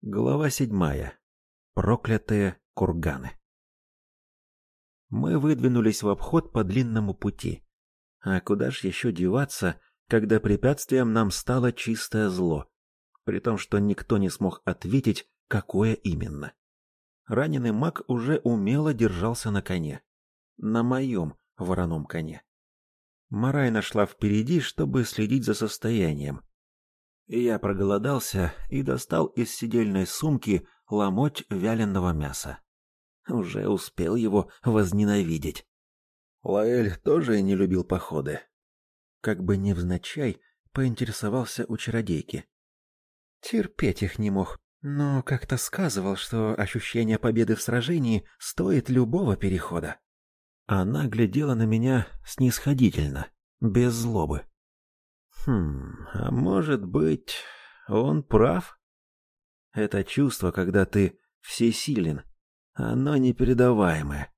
Глава седьмая. Проклятые курганы. Мы выдвинулись в обход по длинному пути. А куда ж еще деваться, когда препятствием нам стало чистое зло, при том, что никто не смог ответить, какое именно. Раненый маг уже умело держался на коне. На моем вороном коне. Марай нашла впереди, чтобы следить за состоянием, я проголодался и достал из сидельной сумки ломоть вяленого мяса. Уже успел его возненавидеть. Лаэль тоже не любил походы. Как бы невзначай поинтересовался у чародейки. Терпеть их не мог, но как-то сказывал, что ощущение победы в сражении стоит любого перехода. Она глядела на меня снисходительно, без злобы. Хм, а может быть, он прав? Это чувство, когда ты всесилен, оно непередаваемое.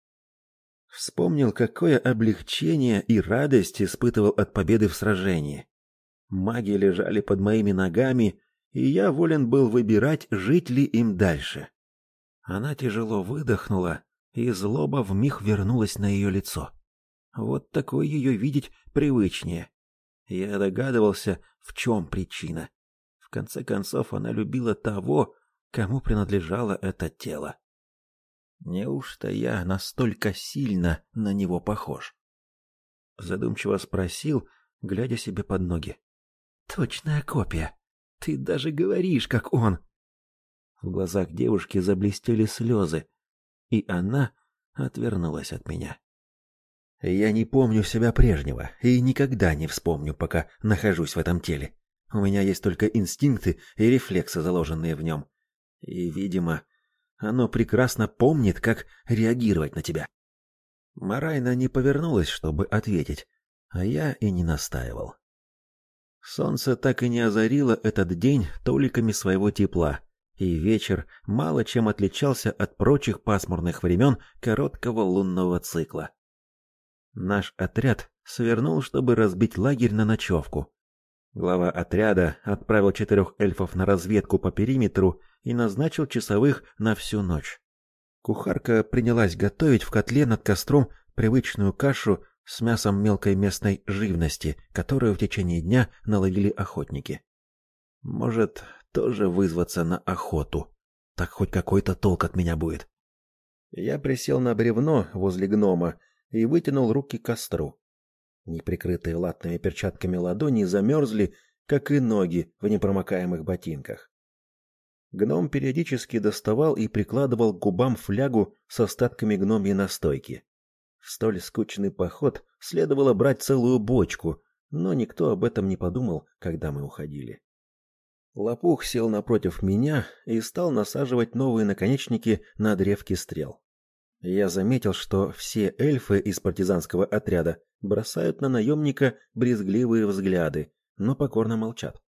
Вспомнил, какое облегчение и радость испытывал от победы в сражении. Маги лежали под моими ногами, и я волен был выбирать, жить ли им дальше. Она тяжело выдохнула, и злоба вмиг вернулась на ее лицо. Вот такое ее видеть привычнее. Я догадывался, в чем причина. В конце концов, она любила того, кому принадлежало это тело. Неужто я настолько сильно на него похож? Задумчиво спросил, глядя себе под ноги. Точная копия. Ты даже говоришь, как он. В глазах девушки заблестели слезы, и она отвернулась от меня. Я не помню себя прежнего и никогда не вспомню, пока нахожусь в этом теле. У меня есть только инстинкты и рефлексы, заложенные в нем. И, видимо, оно прекрасно помнит, как реагировать на тебя. Марайна не повернулась, чтобы ответить, а я и не настаивал. Солнце так и не озарило этот день толиками своего тепла, и вечер мало чем отличался от прочих пасмурных времен короткого лунного цикла. Наш отряд свернул, чтобы разбить лагерь на ночевку. Глава отряда отправил четырех эльфов на разведку по периметру и назначил часовых на всю ночь. Кухарка принялась готовить в котле над костром привычную кашу с мясом мелкой местной живности, которую в течение дня наловили охотники. Может, тоже вызваться на охоту. Так хоть какой-то толк от меня будет. Я присел на бревно возле гнома и вытянул руки к костру. Неприкрытые латными перчатками ладони замерзли, как и ноги в непромокаемых ботинках. Гном периодически доставал и прикладывал к губам флягу с остатками гномьей настойки. В столь скучный поход следовало брать целую бочку, но никто об этом не подумал, когда мы уходили. Лопух сел напротив меня и стал насаживать новые наконечники на древки стрел. Я заметил, что все эльфы из партизанского отряда бросают на наемника брезгливые взгляды, но покорно молчат.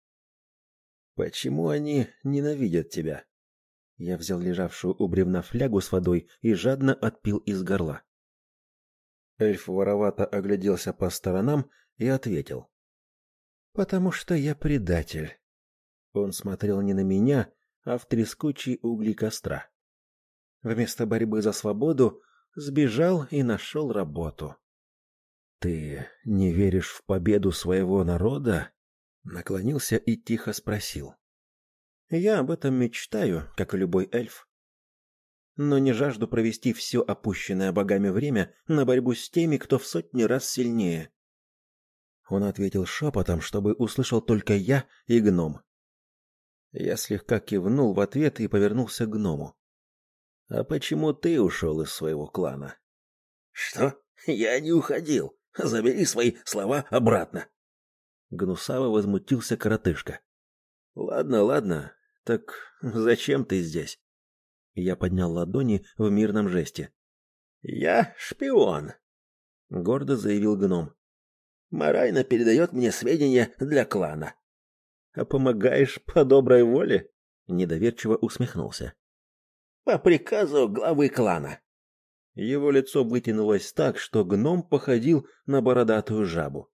Почему они ненавидят тебя? Я взял лежавшую у бревна флягу с водой и жадно отпил из горла. Эльф воровато огляделся по сторонам и ответил: "Потому что я предатель". Он смотрел не на меня, а в трескучие угли костра. Вместо борьбы за свободу сбежал и нашел работу. Ты не веришь в победу своего народа? Наклонился и тихо спросил. Я об этом мечтаю, как и любой эльф. Но не жажду провести все опущенное богами время на борьбу с теми, кто в сотни раз сильнее. Он ответил шепотом, чтобы услышал только я и гном. Я слегка кивнул в ответ и повернулся к гному. А почему ты ушел из своего клана? Что? Я не уходил. Забери свои слова обратно. Гнусаво возмутился коротышка. Ладно, ладно. Так зачем ты здесь? Я поднял ладони в мирном жесте. Я шпион, гордо заявил гном. Марайна передает мне сведения для клана. А помогаешь по доброй воле? недоверчиво усмехнулся по приказу главы клана. Его лицо вытянулось так, что гном походил на бородатую жабу.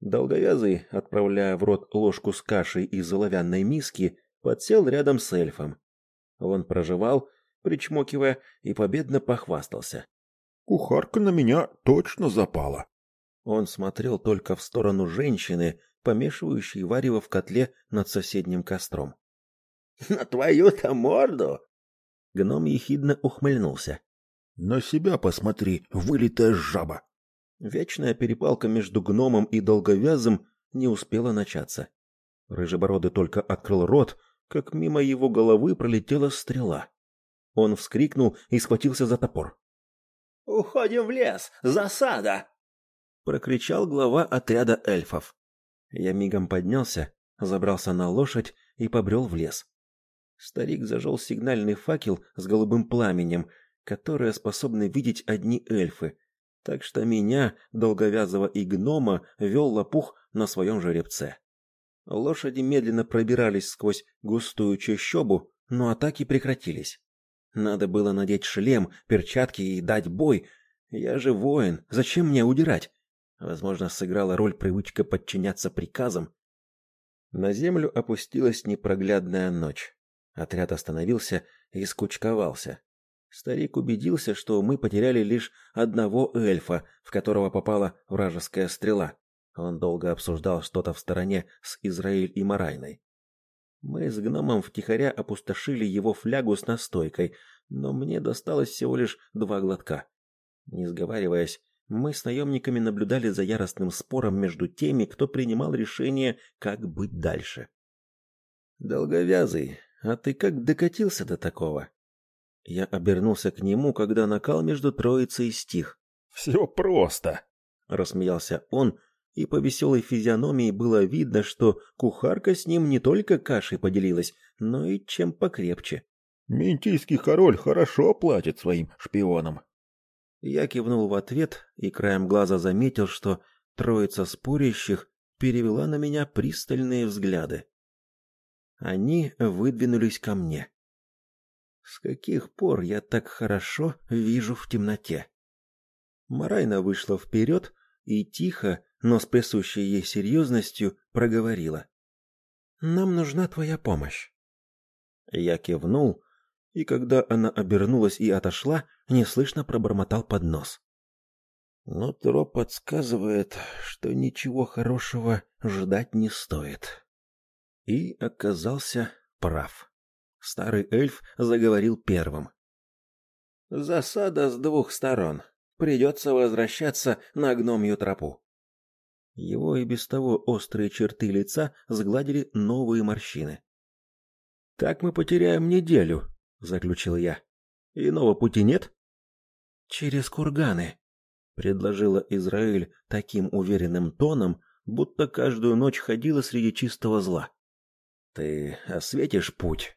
Долговязый, отправляя в рот ложку с кашей из оловянной миски, подсел рядом с эльфом Он прожевал, причмокивая, и победно похвастался. Кухарка на меня точно запала. Он смотрел только в сторону женщины, помешивающей варево в котле над соседним костром. На твою-то морду? Гном ехидно ухмыльнулся. На себя посмотри, вылитая жаба. Вечная перепалка между гномом и долговязым не успела начаться. Рыжебородый только открыл рот, как мимо его головы пролетела стрела. Он вскрикнул и схватился за топор. «Уходим в лес! Засада!» Прокричал глава отряда эльфов. Я мигом поднялся, забрался на лошадь и побрел в лес. Старик зажег сигнальный факел с голубым пламенем, которое способны видеть одни эльфы, так что меня, долговязого и гнома, вел лопух на своем жеребце. Лошади медленно пробирались сквозь густую чащобу, но атаки прекратились. Надо было надеть шлем, перчатки и дать бой. Я же воин, зачем мне удирать? Возможно, сыграла роль привычка подчиняться приказам. На землю опустилась непроглядная ночь. Отряд остановился и скучковался. Старик убедился, что мы потеряли лишь одного эльфа, в которого попала вражеская стрела. Он долго обсуждал что-то в стороне с Израиль и Марайной. Мы с гномом втихаря опустошили его флягу с настойкой, но мне досталось всего лишь два глотка. Не сговариваясь, мы с наемниками наблюдали за яростным спором между теми, кто принимал решение, как быть дальше. Долговязый, а ты как докатился до такого? Я обернулся к нему, когда накал между троицей стих. Все просто, рассмеялся он, и по веселой физиономии было видно, что кухарка с ним не только кашей поделилась, но и чем покрепче. Ментийский король хорошо платит своим шпионам. Я кивнул в ответ и краем глаза заметил, что троица спорящих перевела на меня пристальные взгляды. Они выдвинулись ко мне. С каких пор я так хорошо вижу в темноте? Марайна вышла вперед и тихо, но с присущей ей серьезностью проговорила: "Нам нужна твоя помощь". Я кивнул, и когда она обернулась и отошла, неслышно пробормотал под нос. Но троп подсказывает, что ничего хорошего ждать не стоит и оказался прав. Старый эльф заговорил первым. Засада с двух сторон. Придется возвращаться на гномью тропу. Его и без того острые черты лица сгладили новые морщины. Так мы потеряем неделю, заключил я. Иного пути нет? Через курганы, предложила Израиль таким уверенным тоном, будто каждую ночь ходила среди чистого зла. Ты осветишь путь.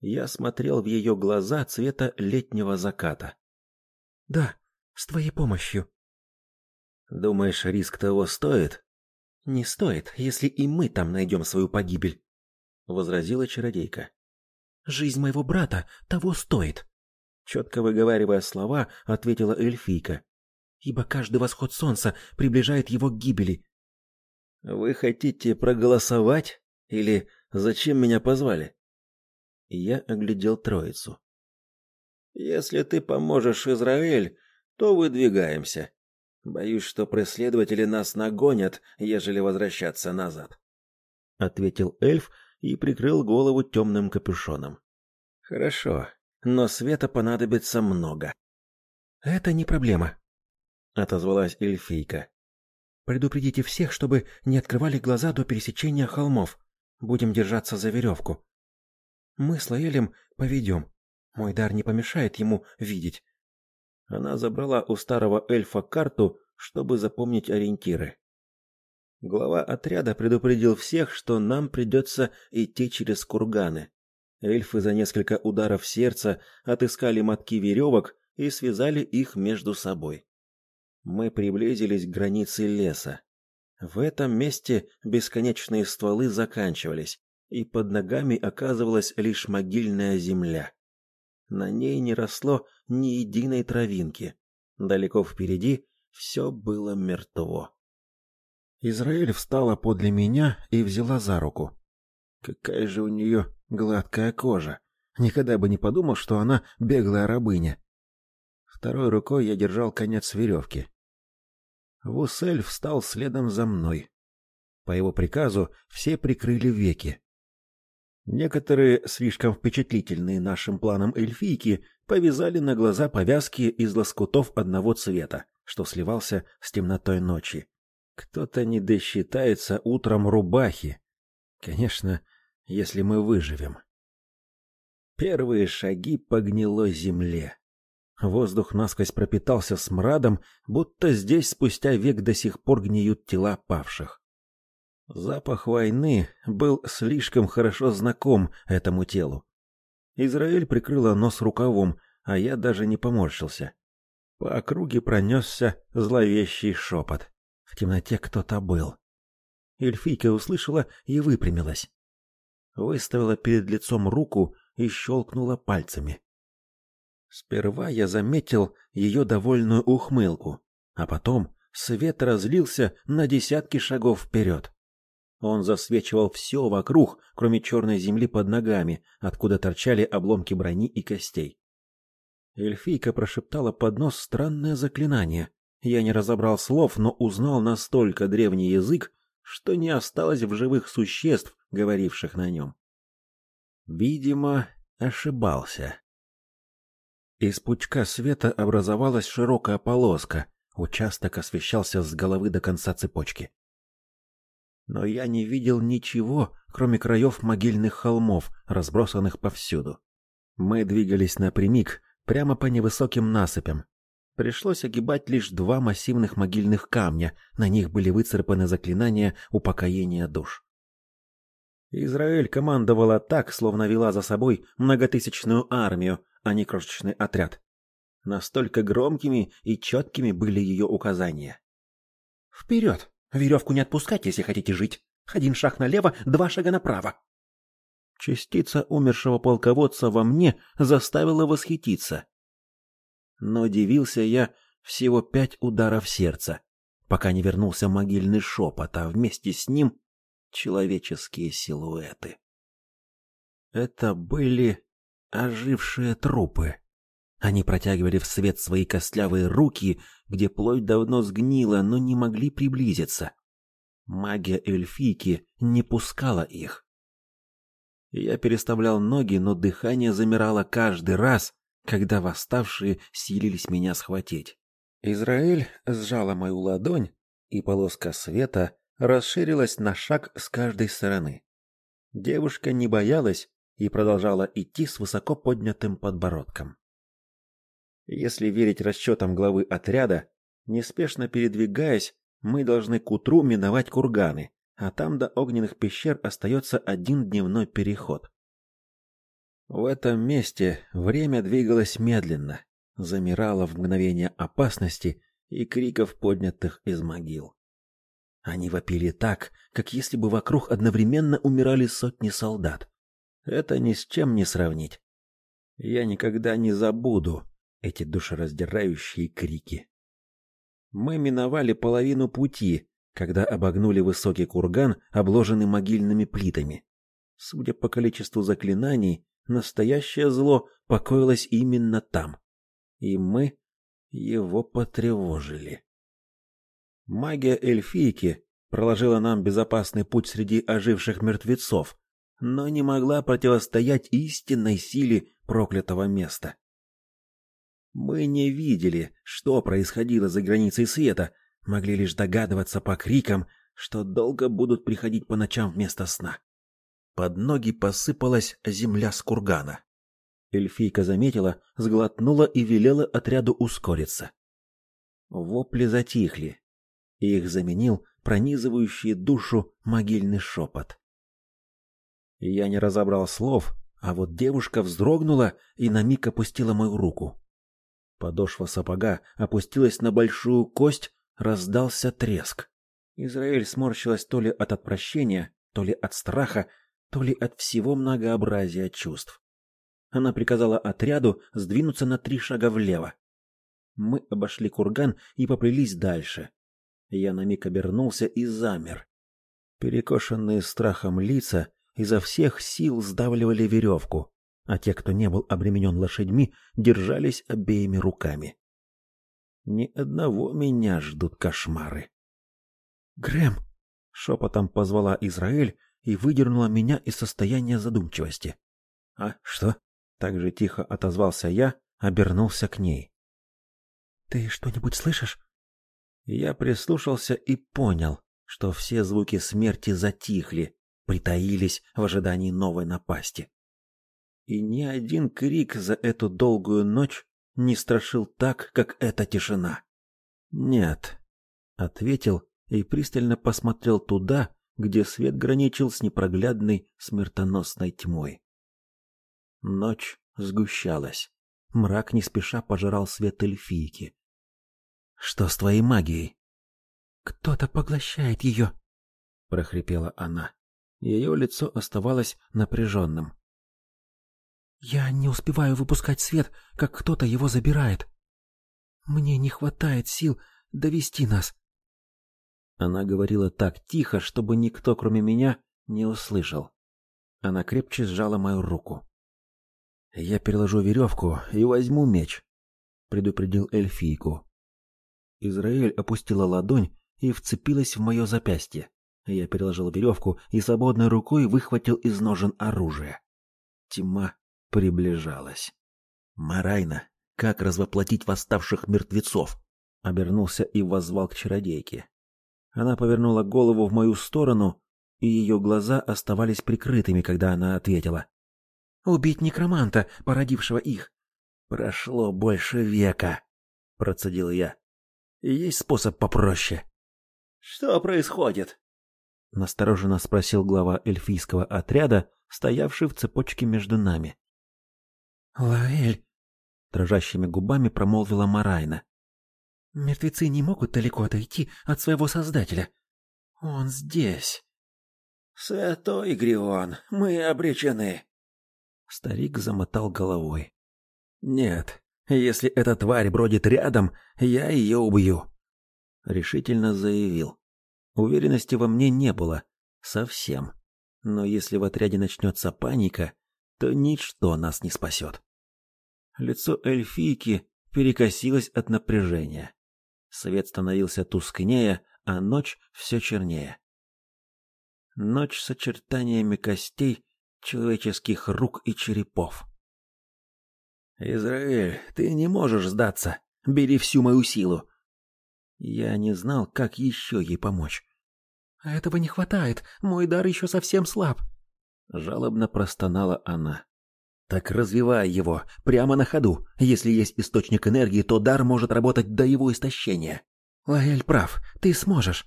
Я смотрел в ее глаза цвета летнего заката. Да, с твоей помощью. Думаешь, риск того стоит? Не стоит, если и мы там найдем свою погибель, возразила чародейка. Жизнь моего брата того стоит, четко выговаривая слова, ответила эльфийка. Ибо каждый восход солнца приближает его к гибели. Вы хотите проголосовать или Зачем меня позвали? Я оглядел троицу. Если ты поможешь Израиль, то выдвигаемся. Боюсь, что преследователи нас нагонят, ежели возвращаться назад, ответил эльф и прикрыл голову темным капюшоном. Хорошо, но света понадобится много. Это не проблема, отозвалась эльфийка. Предупредите всех, чтобы не открывали глаза до пересечения холмов. Будем держаться за веревку. Мы с Лаэлем поведем. Мой дар не помешает ему видеть. Она забрала у старого эльфа карту, чтобы запомнить ориентиры. Глава отряда предупредил всех, что нам придется идти через курганы. Эльфы за несколько ударов сердца отыскали мотки веревок и связали их между собой. Мы приблизились к границе леса. В этом месте бесконечные стволы заканчивались, и под ногами оказывалась лишь могильная земля. На ней не росло ни единой травинки. Далеко впереди все было мертво. Израиль встала подле меня и взяла за руку. Какая же у нее гладкая кожа. Никогда бы не подумал, что она беглая рабыня. Второй рукой я держал конец веревки. Вусель встал следом за мной. По его приказу все прикрыли веки. Некоторые, слишком впечатлительные нашим планом эльфийки, повязали на глаза повязки из лоскутов одного цвета, что сливался с темнотой ночи. Кто-то не досчитается утром рубахи. Конечно, если мы выживем. Первые шаги по гнилой земле. Воздух насквозь пропитался смрадом, будто здесь спустя век до сих пор гниют тела павших. Запах войны был слишком хорошо знаком этому телу. Израиль прикрыла нос рукавом, а я даже не поморщился. По округе пронесся зловещий шепот. В темноте кто-то был. Эльфийка услышала и выпрямилась. Выставила перед лицом руку и щелкнула пальцами. Сперва я заметил ее довольную ухмылку, а потом свет разлился на десятки шагов вперед. Он засвечивал все вокруг, кроме черной земли под ногами, откуда торчали обломки брони и костей. Эльфийка прошептала под нос странное заклинание. Я не разобрал слов, но узнал настолько древний язык, что не осталось в живых существ, говоривших на нем. Видимо, ошибался. Из пучка света образовалась широкая полоска, участок освещался с головы до конца цепочки но я не видел ничего, кроме краев могильных холмов, разбросанных повсюду. Мы двигались напрямик, прямо по невысоким насыпям. Пришлось огибать лишь два массивных могильных камня, на них были выцарапаны заклинания упокоения душ. Израиль командовала так, словно вела за собой многотысячную армию, а не крошечный отряд. Настолько громкими и четкими были ее указания. «Вперед! Веревку не отпускать, если хотите жить. Один шаг налево, два шага направо. Частица умершего полководца во мне заставила восхититься. Но дивился я всего пять ударов сердца, пока не вернулся могильный шепот, а вместе с ним человеческие силуэты. Это были ожившие трупы. Они протягивали в свет свои костлявые руки, где плоть давно сгнила, но не могли приблизиться. Магия эльфийки не пускала их. Я переставлял ноги, но дыхание замирало каждый раз, когда восставшие силились меня схватить. Израиль сжала мою ладонь, и полоска света расширилась на шаг с каждой стороны. Девушка не боялась и продолжала идти с высоко поднятым подбородком. Если верить расчетам главы отряда, неспешно передвигаясь, мы должны к утру миновать курганы, а там до огненных пещер остается один дневной переход. В этом месте время двигалось медленно, замирало в мгновение опасности и криков, поднятых из могил. Они вопили так, как если бы вокруг одновременно умирали сотни солдат. Это ни с чем не сравнить. Я никогда не забуду, эти душераздирающие крики. Мы миновали половину пути, когда обогнули высокий курган, обложенный могильными плитами. Судя по количеству заклинаний, настоящее зло покоилось именно там. И мы его потревожили. Магия эльфийки проложила нам безопасный путь среди оживших мертвецов, но не могла противостоять истинной силе проклятого места. Мы не видели, что происходило за границей света, могли лишь догадываться по крикам, что долго будут приходить по ночам вместо сна. Под ноги посыпалась земля с кургана. Эльфийка заметила, сглотнула и велела отряду ускориться. Вопли затихли. Их заменил пронизывающий душу могильный шепот. Я не разобрал слов, а вот девушка вздрогнула и на миг опустила мою руку. Подошва сапога опустилась на большую кость, раздался треск. Израиль сморщилась то ли от отвращения, то ли от страха, то ли от всего многообразия чувств. Она приказала отряду сдвинуться на три шага влево. Мы обошли курган и поплелись дальше. Я на миг обернулся и замер. Перекошенные страхом лица изо всех сил сдавливали веревку, а те, кто не был обременен лошадьми, держались обеими руками. Ни одного меня ждут кошмары. «Грэм!» — шепотом позвала Израиль и выдернула меня из состояния задумчивости. «А, что?» — так же тихо отозвался я, обернулся к ней. «Ты что-нибудь слышишь?» Я прислушался и понял, что все звуки смерти затихли, притаились в ожидании новой напасти. И ни один крик за эту долгую ночь не страшил так, как эта тишина. «Нет», — ответил и пристально посмотрел туда, где свет граничил с непроглядной смертоносной тьмой. Ночь сгущалась. Мрак не спеша пожирал свет эльфийки. «Что с твоей магией?» «Кто-то поглощает ее», — прохрипела она. Ее лицо оставалось напряженным. «Я не успеваю выпускать свет, как кто-то его забирает. Мне не хватает сил довести нас. Она говорила так тихо, чтобы никто, кроме меня, не услышал. Она крепче сжала мою руку. «Я переложу веревку и возьму меч», — предупредил эльфийку. Израиль опустила ладонь и вцепилась в мое запястье. Я переложил веревку и свободной рукой выхватил из ножен оружие. Тьма приближалась. «Марайна, как развоплотить восставших мертвецов?» Обернулся и воззвал к чародейке. Она повернула голову в мою сторону, и ее глаза оставались прикрытыми, когда она ответила. «Убить некроманта, породившего их». «Прошло больше века», — процедил я. «Есть способ попроще». «Что происходит?» — настороженно спросил глава эльфийского отряда, стоявший в цепочке между нами. «Лаэль», — дрожащими губами промолвила Марайна. Мертвецы не могут далеко отойти от своего создателя. Он здесь. Святой Грион, мы обречены. Старик замотал головой. Нет, если эта тварь бродит рядом, я ее убью. Решительно заявил. Уверенности во мне не было. Совсем. Но если в отряде начнется паника, то ничто нас не спасет. Лицо эльфийки перекосилось от напряжения. Свет становился тускнее, а ночь все чернее. Ночь с очертаниями костей, человеческих рук и черепов. «Израиль, ты не можешь сдаться. Бери всю мою силу». Я не знал, как еще ей помочь. «Этого не хватает. Мой дар еще совсем слаб», — жалобно простонала она. Так развивай его прямо на ходу. Если есть источник энергии, то дар может работать до его истощения. Лаэль прав, ты сможешь.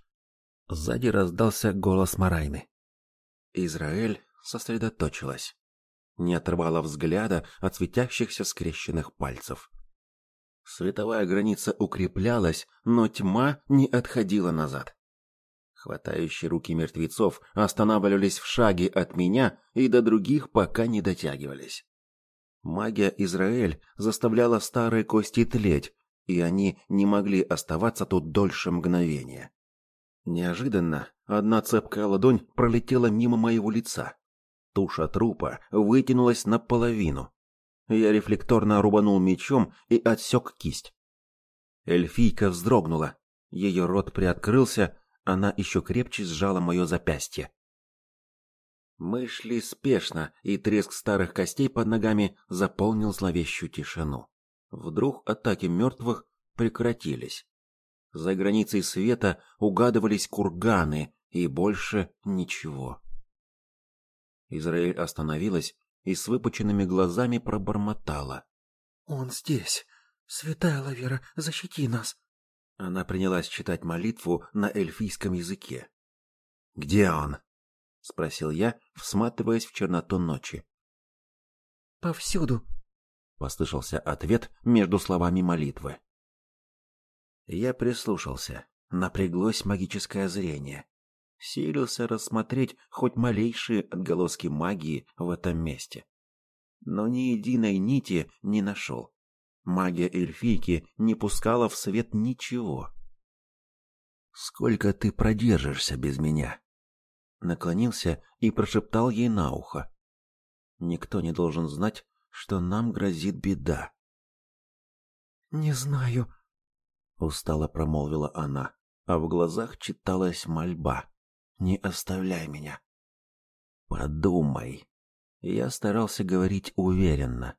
Сзади раздался голос Марайны. Израиль сосредоточилась. Не отрывала взгляда от светящихся скрещенных пальцев. Световая граница укреплялась, но тьма не отходила назад. Хватающие руки мертвецов останавливались в шаге от меня и до других пока не дотягивались. Магия Израиль заставляла старые кости тлеть, и они не могли оставаться тут дольше мгновения. Неожиданно одна цепкая ладонь пролетела мимо моего лица. Туша трупа вытянулась наполовину. Я рефлекторно рубанул мечом и отсек кисть. Эльфийка вздрогнула. Ее рот приоткрылся, она еще крепче сжала мое запястье. Мы шли спешно, и треск старых костей под ногами заполнил зловещую тишину. Вдруг атаки мертвых прекратились. За границей света угадывались курганы, и больше ничего. Израиль остановилась и с выпученными глазами пробормотала. «Он здесь! Святая Лавера, защити нас!» Она принялась читать молитву на эльфийском языке. «Где он?» — спросил я, всматриваясь в черноту ночи. «Повсюду», — послышался ответ между словами молитвы. Я прислушался. Напряглось магическое зрение. Силился рассмотреть хоть малейшие отголоски магии в этом месте. Но ни единой нити не нашел. Магия эльфийки не пускала в свет ничего. «Сколько ты продержишься без меня?» наклонился и прошептал ей на ухо. Никто не должен знать, что нам грозит беда. «Не знаю», — устало промолвила она, а в глазах читалась мольба. «Не оставляй меня». «Подумай». Я старался говорить уверенно.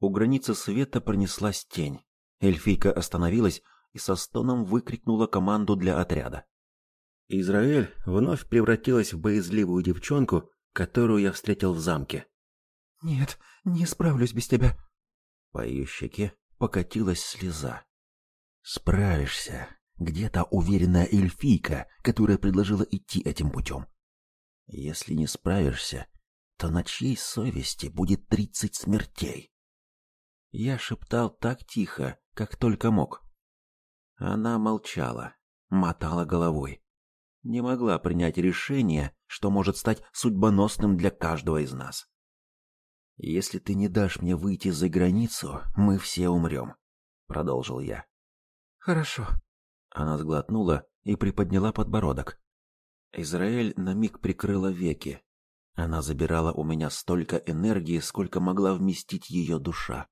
У границы света пронеслась тень. Эльфийка остановилась и со стоном выкрикнула команду для отряда. Израиль вновь превратилась в боязливую девчонку, которую я встретил в замке. «Нет, не справлюсь без тебя». По ее щеке покатилась слеза. «Справишься. Где-то уверенная эльфийка, которая предложила идти этим путем. Если не справишься, то на чьей совести будет тридцать смертей?» Я шептал так тихо, как только мог. Она молчала, мотала головой. Не могла принять решение, что может стать судьбоносным для каждого из нас. Если ты не дашь мне выйти за границу, мы все умрем», — продолжил я. Хорошо. Она сглотнула и приподняла подбородок. Израиль на миг прикрыла веки. Она забирала у меня столько энергии, сколько могла вместить ее душа.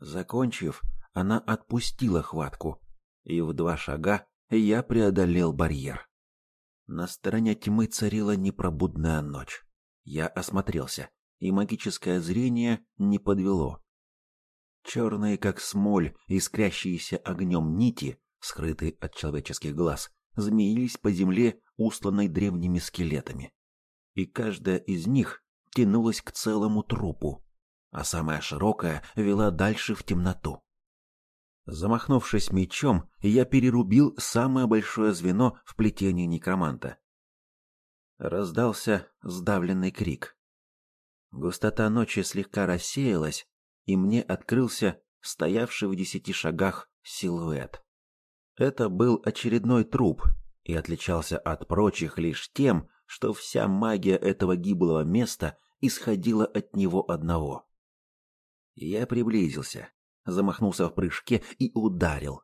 Закончив, она отпустила хватку, и в два шага я преодолел барьер. На стороне тьмы царила непробудная ночь. Я осмотрелся, и магическое зрение не подвело. Черные, как смоль, искрящиеся огнем нити, скрытые от человеческих глаз, змеились по земле, устланной древними скелетами. И каждая из них тянулась к целому трупу, а самая широкая вела дальше в темноту. Замахнувшись мечом, я перерубил самое большое звено в плетении некроманта. Раздался сдавленный крик. Густота ночи слегка рассеялась, и мне открылся стоявший в десяти шагах силуэт. Это был очередной труп и отличался от прочих лишь тем, что вся магия этого гиблого места исходила от него одного. Я приблизился, замахнулся в прыжке и ударил.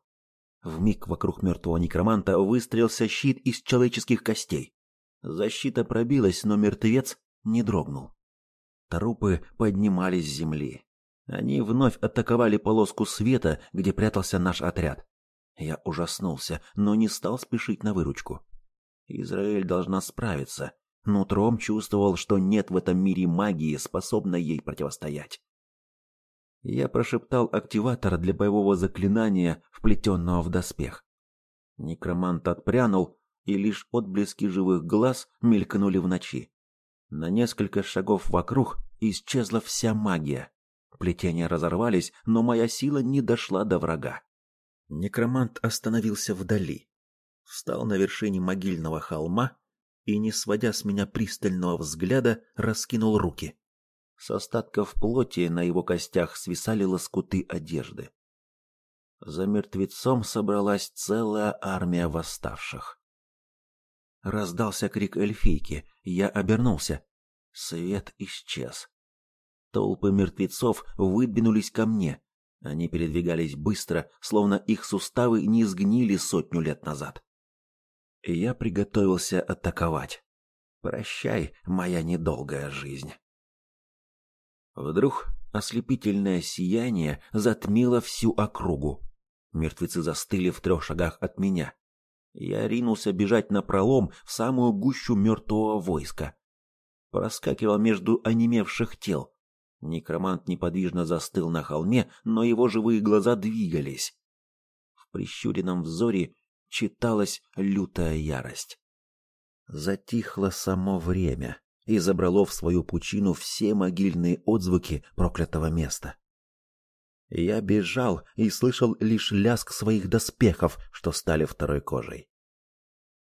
В миг вокруг мертвого некроманта выстрелился щит из человеческих костей. Защита пробилась, но мертвец не дрогнул. Трупы поднимались с земли. Они вновь атаковали полоску света, где прятался наш отряд. Я ужаснулся, но не стал спешить на выручку. Израиль должна справиться. Нутром чувствовал, что нет в этом мире магии, способной ей противостоять. Я прошептал активатор для боевого заклинания, вплетенного в доспех. Некромант отпрянул, и лишь отблески живых глаз мелькнули в ночи. На несколько шагов вокруг исчезла вся магия. Плетения разорвались, но моя сила не дошла до врага. Некромант остановился вдали, встал на вершине могильного холма и, не сводя с меня пристального взгляда, раскинул руки. С остатков плоти на его костях свисали лоскуты одежды. За мертвецом собралась целая армия восставших. Раздался крик эльфийки, я обернулся. Свет исчез. Толпы мертвецов выдвинулись ко мне. Они передвигались быстро, словно их суставы не сгнили сотню лет назад. я приготовился атаковать. Прощай, моя недолгая жизнь. Вдруг ослепительное сияние затмило всю округу. Мертвецы застыли в трех шагах от меня. Я ринулся бежать на пролом в самую гущу мертвого войска. Проскакивал между онемевших тел. Некромант неподвижно застыл на холме, но его живые глаза двигались. В прищуренном взоре читалась лютая ярость. Затихло само время и забрало в свою пучину все могильные отзвуки проклятого места. Я бежал и слышал лишь лязг своих доспехов, что стали второй кожей.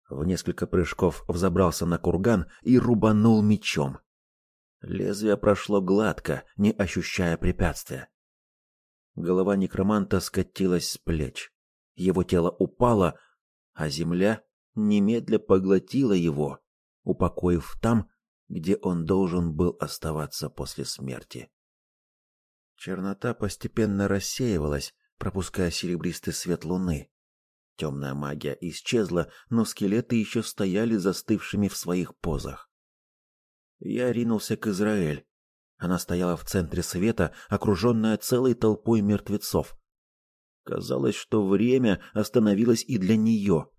В несколько прыжков взобрался на курган и рубанул мечом. Лезвие прошло гладко, не ощущая препятствия. Голова некроманта скатилась с плеч. Его тело упало, а земля немедля поглотила его, упокоив там, где он должен был оставаться после смерти. Чернота постепенно рассеивалась, пропуская серебристый свет луны. Темная магия исчезла, но скелеты еще стояли застывшими в своих позах. Я ринулся к Израиль. Она стояла в центре света, окруженная целой толпой мертвецов. Казалось, что время остановилось и для нее.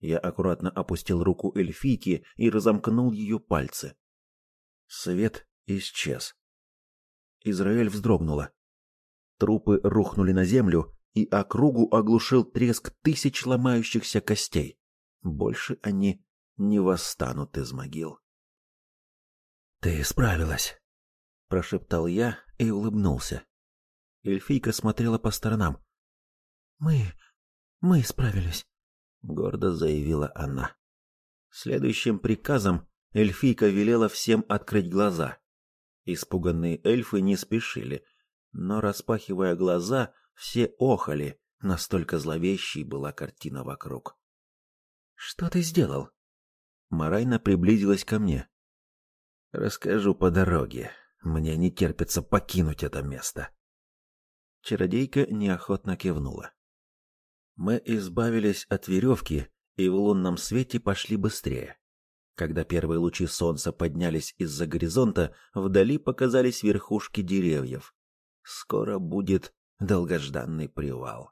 Я аккуратно опустил руку эльфийки и разомкнул ее пальцы. Свет исчез. Израиль вздрогнула. Трупы рухнули на землю, и округу оглушил треск тысяч ломающихся костей. Больше они не восстанут из могил. «Ты справилась», — прошептал я и улыбнулся. Эльфийка смотрела по сторонам. «Мы... мы справились», — гордо заявила она. Следующим приказом эльфийка велела всем открыть глаза. Испуганные эльфы не спешили, но, распахивая глаза, все охали, настолько зловещей была картина вокруг. «Что ты сделал?» Марайна приблизилась ко мне. «Расскажу по дороге. Мне не терпится покинуть это место». Чародейка неохотно кивнула. Мы избавились от веревки и в лунном свете пошли быстрее. Когда первые лучи солнца поднялись из-за горизонта, вдали показались верхушки деревьев. Скоро будет долгожданный привал.